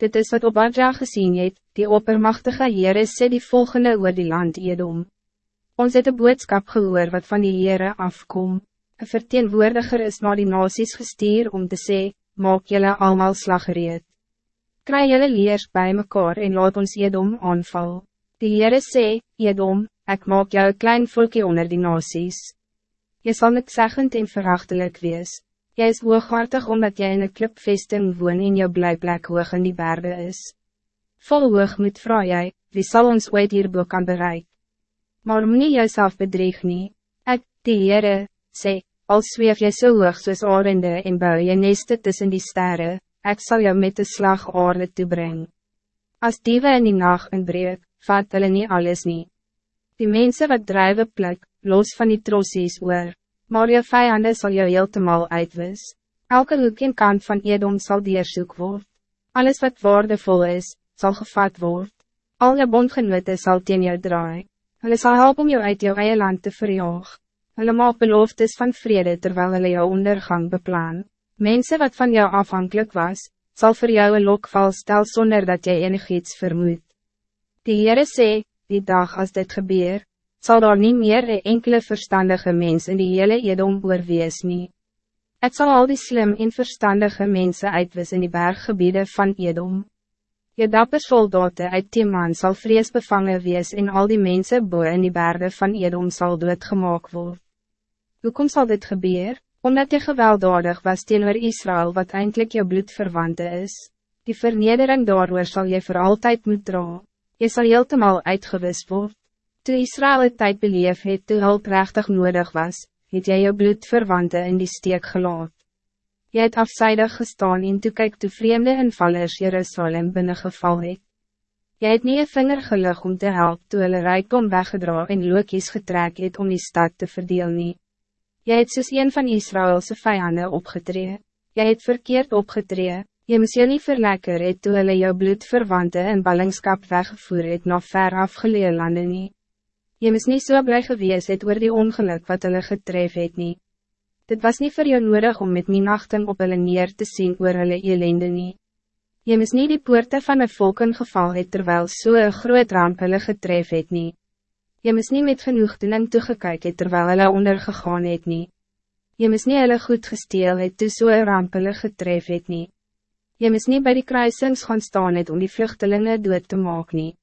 Dit is wat Obadja gezien het, die oppermachtige Heere sê die volgende oor die land Edom. Ons het een boodskap gehoor wat van die Heere afkom. Een verteenwoordiger is naar die nasies gestuur om te sê, maak jullie allemaal slaggereed. Kry jullie leers bij mekaar en laat ons Edom aanval. Die Heere sê, Edom, ik maak jou een klein volkje onder die nasies. Je zal niet zeggend en verachtelijk wees. Jy is hooghartig omdat jy in een klipvesting woon en jou blijplek hoog in die bergen is. Vol hoog moet vraag jy, wie zal ons ooit hierboe kan bereik? Maar moet nie jouself bedreig nie. Ek, die Heere, sê, al zweef jy so hoog soos arende en bou jy neste tussen die sterren, ek zal jou met de slag aarde toebreng. As diewe in die nacht inbreek, vat hulle nie alles nie. Die mensen wat drijven plek, los van die trossies oor maar je vijanden zal jou heeltemal uitwis. Elke hoek en kant van Edom zal deersoek word. Alles wat waardevol is, zal gevat word. Al je bondgenote zal teen jou draai. Hulle sal help om jou uit jou eie land te verjaag. Hulle maak beloftes van vrede terwijl hulle jou ondergang beplan. Mensen wat van jou afhankelijk was, zal voor jou een lokval stel zonder dat jij enig iets vermoedt. Die Heere sê, die dag als dit gebeurt, zal daar niet meer een enkele verstandige mens in die hele Edom oor wees nie. Het zal al die slim en verstandige mensen uitwis in die berggebieden van Edom. Je dapper soldaten uit Timan zal vrees bevangen wees en al die mensen boe in die bergen van Edom zal doodgemaak word. Hoekom zal dit gebeuren? Omdat je gewelddadig was teenoor Israël wat eindelijk je bloedverwante is. Die vernedering daardoor zal je voor altijd moeten dra. Je zal heeltemal uitgewist worden. Toe Israël het tyd beleef het toe hulp rechtig nodig was, het jy jou bloedverwante in die steek gelaat. Jy het afzijdig gestaan en toe kyk toe vreemde invallers Jerusalem binnengeval het. Jy het nie een vinger gelig om te helpen toe hulle rijkdom weggedra en lookies getrek het om die stad te verdeel nie. Jy het soos een van Israëlse vijanden opgetree. Jy het verkeerd opgetree, jy moes jy nie verlekker het toe hulle jou bloedverwante in ballingskap weggevoer het na ver afgeleë lande nie. Je mis niet zo so blij geweest het oor die ongeluk wat hulle getref het nie. Dit was niet voor jou nodig om met mijn nachten op hulle neer te zien oor hulle elende nie. Je mis niet die poorte van een volken geval het terwijl so een groot ramp hulle getref het nie. Je mis niet met genoeg toegekyk het terwijl hulle ondergegaan het nie. Je mis niet hulle goed gesteel het toe so een ramp hulle getref het nie. Je mis niet bij die kruisings gaan staan het om die vluchtelingen dood te maak nie.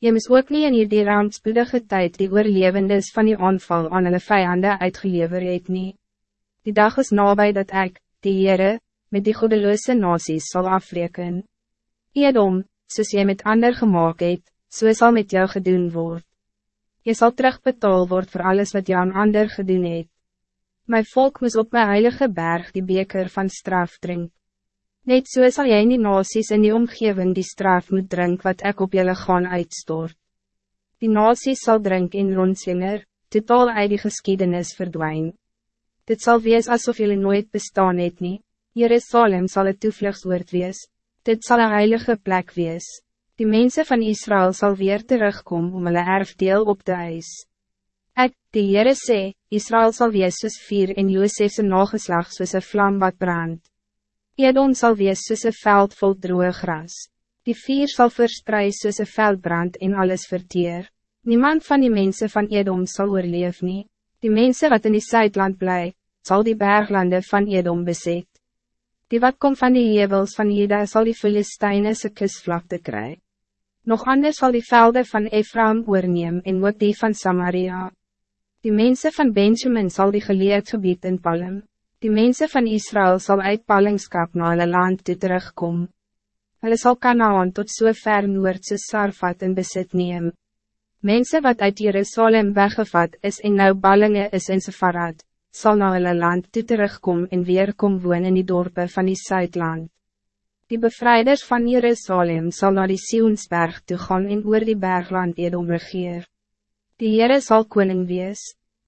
Je mis ook niet in hierdie rampspoedige tijd die oorlevendes van die aanval aan hulle vijanden uitgelever het nie. Die dag is nabij dat ik, die Heere, met die goedeloze nasies zal afreken. Edom, soos jy met ander gemaakt het, so sal met jou gedoen word. Je zal terugbetaal word voor alles wat jou aan ander gedoen het. My volk moes op mijn heilige berg die beker van straf drink. Net so sal jy in die nasies in die omgeving die straf moet drink wat ik op julle gaan uitstort. Die nasies sal drink en rondzinger, totaal uit die geschiedenis verdwijn. Dit zal wees alsof jullie nooit bestaan het nie, Jerusalem zal het toevluchtsoord wees, dit zal een heilige plek wees. Die mensen van Israël zal weer terugkomen om hulle erfdeel op te eis. Ek, die Heere sê, Israël zal wees soos vier en Joosefse nageslag soos een vlam wat brandt. Edom zal wees soos een veld vol droge gras. Die vier zal verspreid soos een veldbrand en alles verteer. Niemand van die mensen van Edom zal oorleef nie. Die mensen wat in die Zuidland blij, zal die berglanden van Edom bezet. Die wat komt van die hevels van Ida zal die Filistijnse kusvlakte kry. Nog anders zal die velden van Ephraim oorneem en ook die van Samaria. Die mensen van Benjamin zal die geleerd gebied in Palm. Die mensen van Israël zal uit ballingskap na hulle land toe terugkom. Hulle sal Kanaan tot so ver noord soos Sarfat in besit neem. Mensen wat uit Jerusalem weggevat is en nou ballingen is in Sefarad, sal na hulle land toe terugkom en weer kom woon in die dorpen van die Zuidland. Die bevrijders van Jerusalem zal naar die Sionsberg toe gaan en oor die bergland Edom regeer. Die Heere sal koning wees.